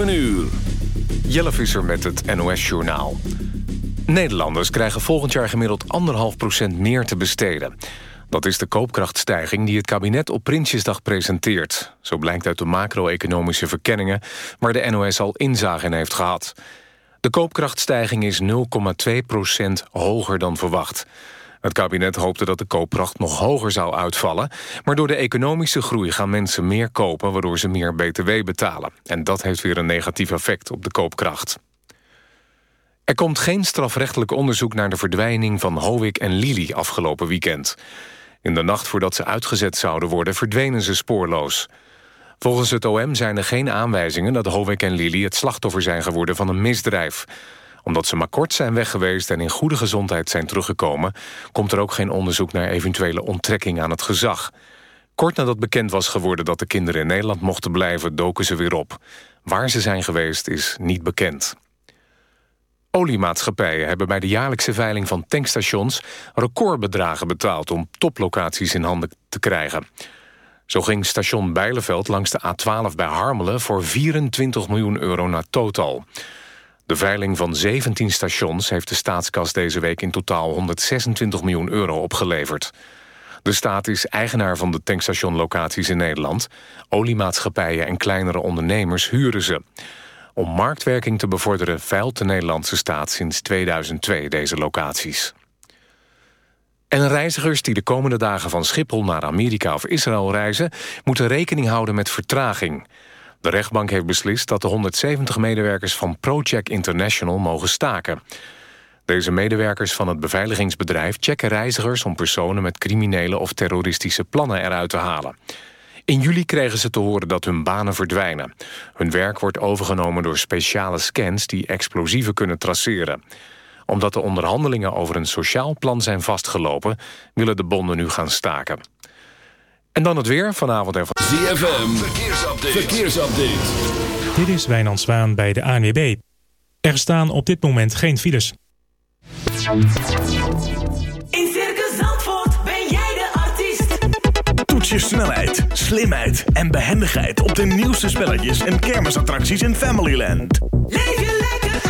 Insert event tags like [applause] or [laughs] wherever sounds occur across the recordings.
7 uur. Jelle Visser met het NOS-journaal. Nederlanders krijgen volgend jaar gemiddeld 1,5% meer te besteden. Dat is de koopkrachtstijging die het kabinet op Prinsjesdag presenteert. Zo blijkt uit de macro-economische verkenningen... waar de NOS al inzage in heeft gehad. De koopkrachtstijging is 0,2% hoger dan verwacht. Het kabinet hoopte dat de koopkracht nog hoger zou uitvallen... maar door de economische groei gaan mensen meer kopen... waardoor ze meer btw betalen. En dat heeft weer een negatief effect op de koopkracht. Er komt geen strafrechtelijk onderzoek naar de verdwijning van Howick en Lily afgelopen weekend. In de nacht voordat ze uitgezet zouden worden verdwenen ze spoorloos. Volgens het OM zijn er geen aanwijzingen dat Howick en Lily het slachtoffer zijn geworden van een misdrijf omdat ze maar kort zijn weg geweest en in goede gezondheid zijn teruggekomen... komt er ook geen onderzoek naar eventuele onttrekking aan het gezag. Kort nadat bekend was geworden dat de kinderen in Nederland mochten blijven... doken ze weer op. Waar ze zijn geweest is niet bekend. Oliemaatschappijen hebben bij de jaarlijkse veiling van tankstations... recordbedragen betaald om toplocaties in handen te krijgen. Zo ging station Bijleveld langs de A12 bij Harmelen... voor 24 miljoen euro naar Total... De veiling van 17 stations heeft de staatskas deze week in totaal 126 miljoen euro opgeleverd. De staat is eigenaar van de tankstationlocaties in Nederland. Oliemaatschappijen en kleinere ondernemers huren ze. Om marktwerking te bevorderen veilt de Nederlandse staat sinds 2002 deze locaties. En reizigers die de komende dagen van Schiphol naar Amerika of Israël reizen... moeten rekening houden met vertraging. De rechtbank heeft beslist dat de 170 medewerkers van Procheck International mogen staken. Deze medewerkers van het beveiligingsbedrijf checken reizigers... om personen met criminele of terroristische plannen eruit te halen. In juli kregen ze te horen dat hun banen verdwijnen. Hun werk wordt overgenomen door speciale scans... die explosieven kunnen traceren. Omdat de onderhandelingen over een sociaal plan zijn vastgelopen... willen de bonden nu gaan staken. En dan het weer vanavond en van... ZFM, verkeersupdate. verkeersupdate. Dit is Wijnand Zwaan bij de ANWB. Er staan op dit moment geen files. In Circus Zandvoort ben jij de artiest. Toets je snelheid, slimheid en behendigheid... op de nieuwste spelletjes en kermisattracties in Familyland. Leef je lekker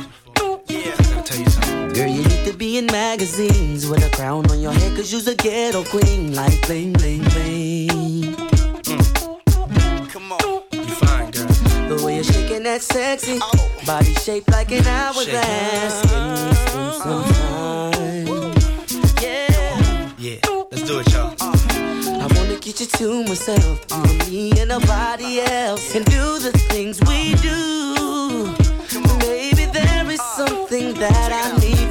Be in magazines with a crown on your head, cause you's a ghetto queen. Like bling, bling, bling. Come on. You fine, girl. The way you're shaking that sexy body shaped like an hourglass. Give me some, time. Yeah. Yeah, let's do it, y'all. I wanna get you to myself, and me and nobody else, and do the things we do. Maybe there is something that I need from you. Baby,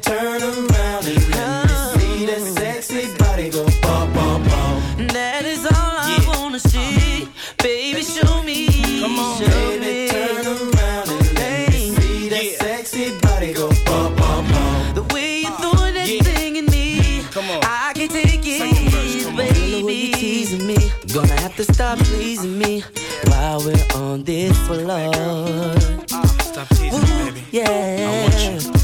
turn around and let me see that sexy body go bum, bum, bum. That is all I wanna see. Baby, show me. Come on, show baby, me. turn around and let me see that sexy body go bum, bum, bum. The way you're throwing that Yeah. thing in me, Come on. I can take it, Second verse, on. baby. The way you teasing me, gonna have to stop pleasing me while we're on this floor. Ah, stop teasing me, baby. Yeah. I want you.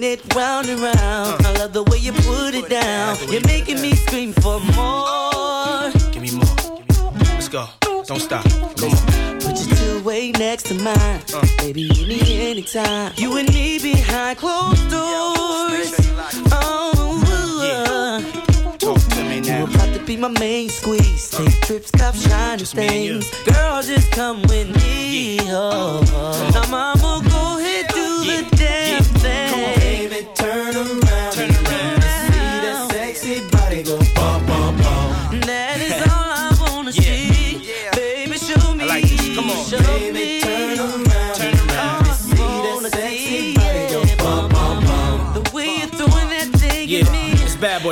You're it round and round. I love the way you put it down. You're making me scream for more. Give me more. Let's go. Don't stop. Come on. Put your two way next to mine. Uh. Baby, you need anytime. You and me behind closed doors. Oh, Talk to me you about to be my main squeeze. Uh. Take trips, cop shiny Just me and you. things. Girl, just come with me. Oh, oh. now mama, go ahead, do Yeah. the damn thing. Turn around.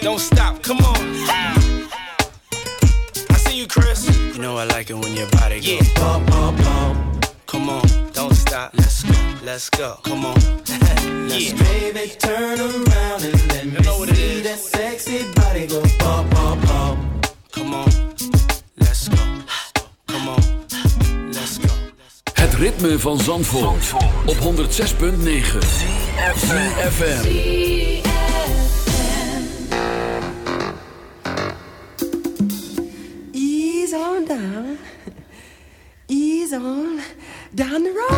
Don't stop. Come on. I see you, Chris. You know I like it when your body goes. Yeah. Bum, bum, bum. Come on, don't stop. Let's go. Let's go. Come on. [laughs] yeah. Baby, turn around and let me see that sexy body go bum, bum, bum. Come on. Let's go. Come on. Let's go. Het ritme van Zandvoort, op 106.9 FM. Down the road.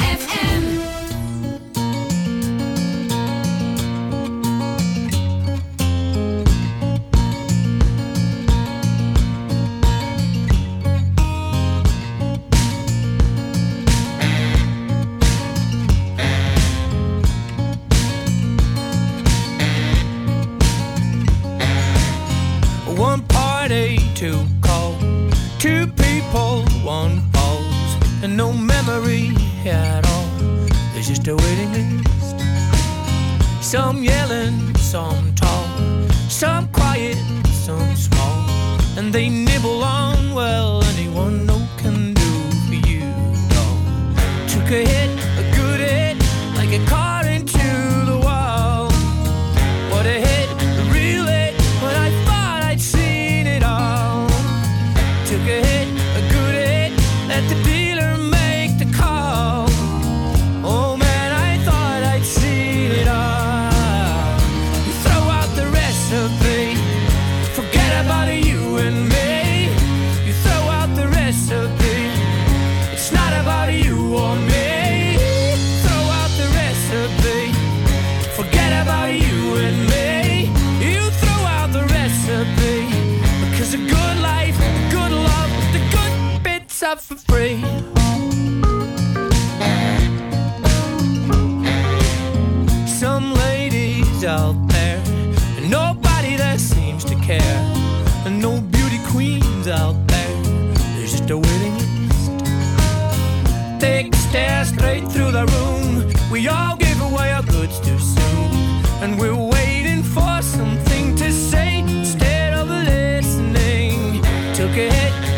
took a hit.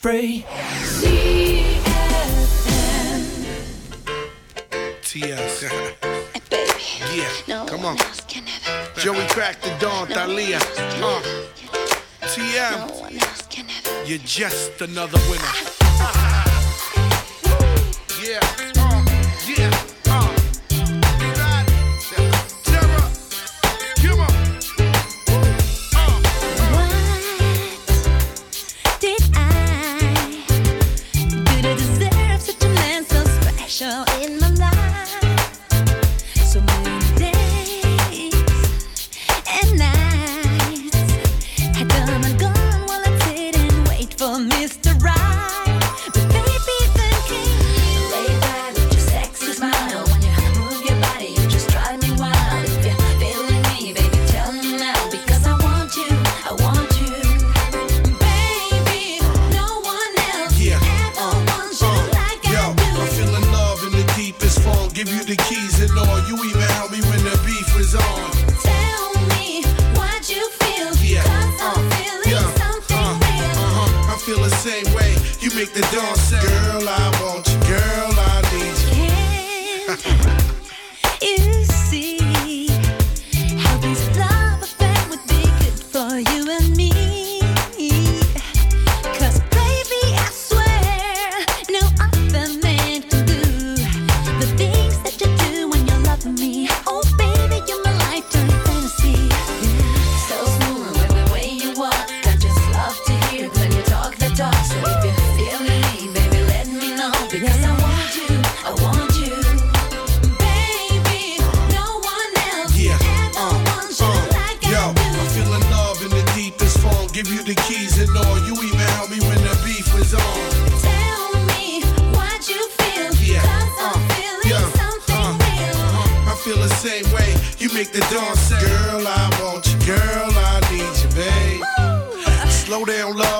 free. CFM. TS. [laughs] Baby. Yeah. No Come on. Joey cracked the dawn, no Thalia. Uh. TM. No You're just another winner. [laughs] yeah. You the keys and all. You even help me when the beef was on. Tell me what you feel. Yeah, 'cause I'm uh, feeling yeah, something uh, real. I feel the same way. You make the dawn say, Girl, I want you. Girl, I need you, babe. Slow down, love.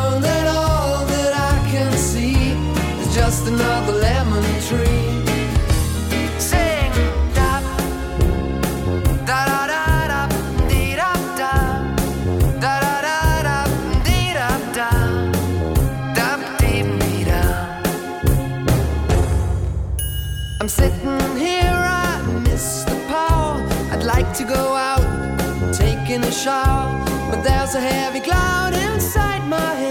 just another lemon tree. Sing da da da da dee da da da da dee da da da dee da. I'm sitting here, I'd like to go out, taking a shower, but there's a heavy cloud inside my head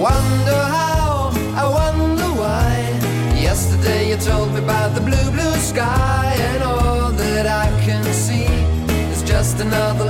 wonder how, I wonder why. Yesterday you told me about the blue, blue sky, and all that I can see is just another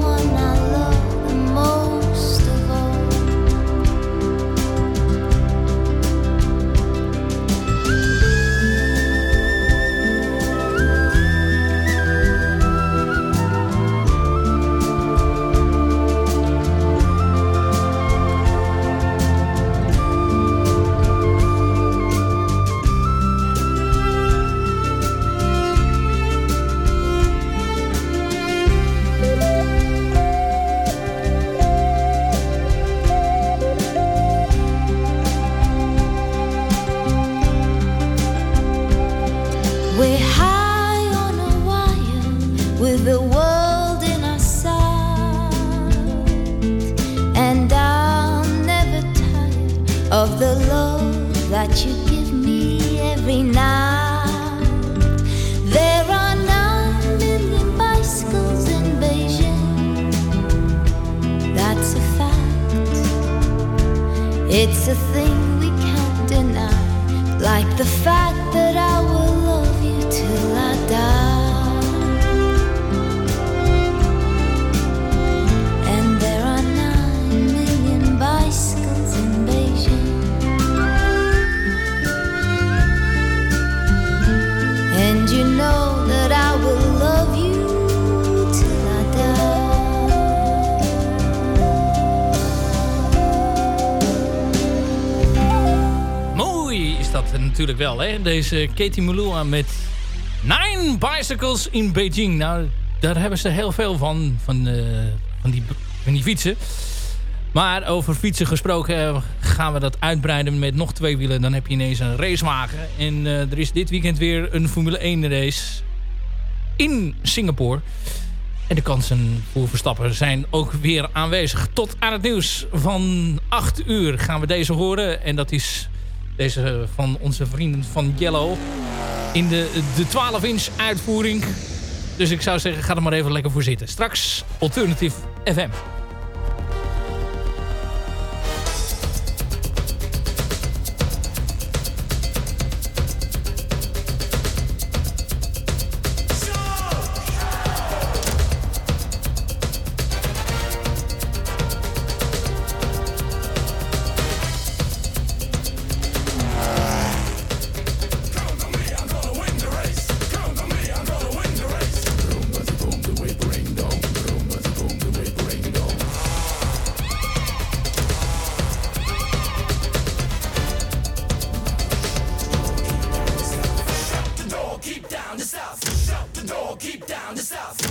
It's a thing we can't deny. Like the fact that I natuurlijk wel, hè? Deze Katie Mulua met Nine Bicycles in Beijing. Nou, daar hebben ze heel veel van, van, eh, van, die, van die fietsen. Maar over fietsen gesproken eh, gaan we dat uitbreiden met nog twee wielen. Dan heb je ineens een racewagen. En eh, er is dit weekend weer een Formule 1 race in Singapore. En de kansen voor Verstappen zijn ook weer aanwezig. Tot aan het nieuws van 8 uur gaan we deze horen. En dat is deze van onze vrienden van Yellow. In de, de 12-inch uitvoering. Dus ik zou zeggen, ga er maar even lekker voor zitten. Straks Alternative FM. South.